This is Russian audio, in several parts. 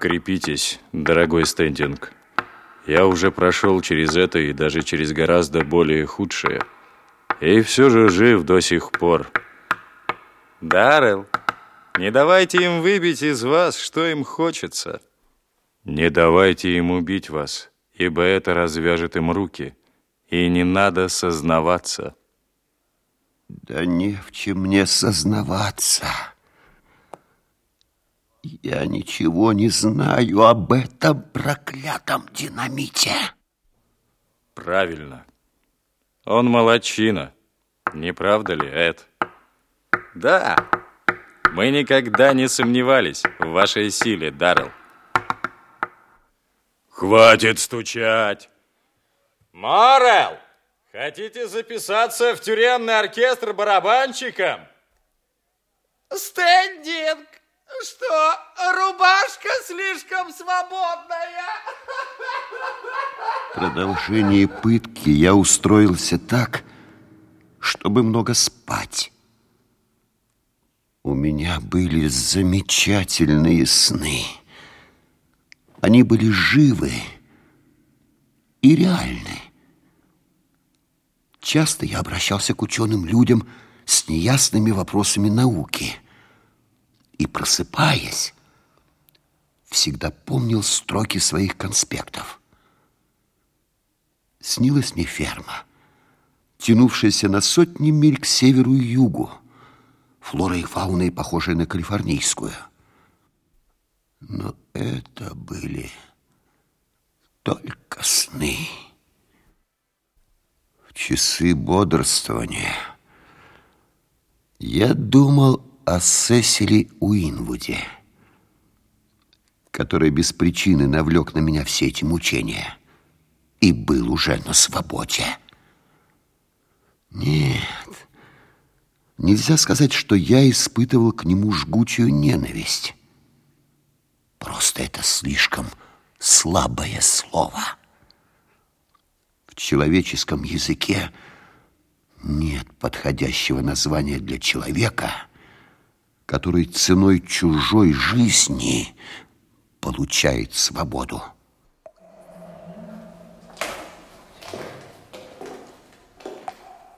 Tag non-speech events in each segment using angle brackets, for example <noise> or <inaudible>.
Крепитесь, дорогой стендинг. Я уже прошел через это и даже через гораздо более худшее. И все же жив до сих пор. Даррелл, не давайте им выбить из вас, что им хочется. Не давайте им убить вас, ибо это развяжет им руки. И не надо сознаваться. Да не в чем мне сознаваться. Я ничего не знаю об этом проклятом динамите. Правильно. Он молодчина. Не правда ли, Эд? Да. Мы никогда не сомневались в вашей силе, Даррелл. Хватит стучать. Морел, хотите записаться в тюремный оркестр барабанщиком? Стендинг, что, рубашка слишком свободная? <laughs> Продолжение пытки я устроился так, чтобы много спать. У меня были замечательные сны. Они были живы и реальны. Часто я обращался к ученым людям с неясными вопросами науки. И, просыпаясь, всегда помнил строки своих конспектов. Снилась мне ферма, тянувшаяся на сотни миль к северу и югу, флорой и фауной, похожей на калифорнийскую. Но это были только сны. В часы бодрствования я думал о Сесили Уинвуде, который без причины навлек на меня все эти мучения и был уже на свободе. Нет, нельзя сказать, что я испытывал к нему жгучую ненависть. Просто это слишком слабое слово. В человеческом языке нет подходящего названия для человека, который ценой чужой жизни получает свободу.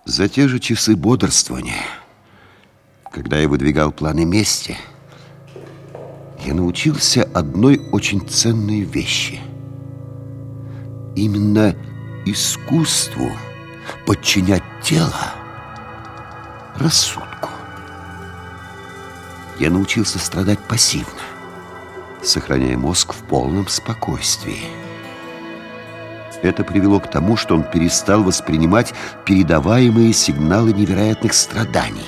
За те же часы бодрствования, когда я выдвигал планы мести, я научился одной очень ценной вещи. Именно искусству подчинять тело рассудку. Я научился страдать пассивно, сохраняя мозг в полном спокойствии. Это привело к тому, что он перестал воспринимать передаваемые сигналы невероятных страданий.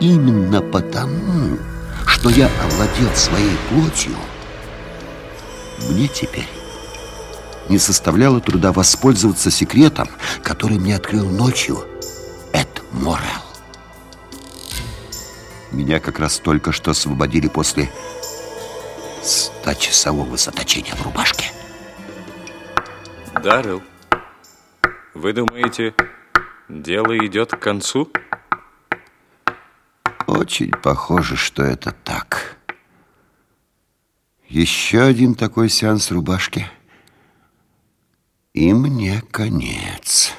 Именно потому что я овладел своей плотью, мне теперь не составляло труда воспользоваться секретом, который мне открыл ночью Эд Морел. Меня как раз только что освободили после стачасового заточения в рубашке. Даррелл, вы думаете, дело идет к концу? Очень похоже, что это так. Еще один такой сеанс рубашки. И мне конец.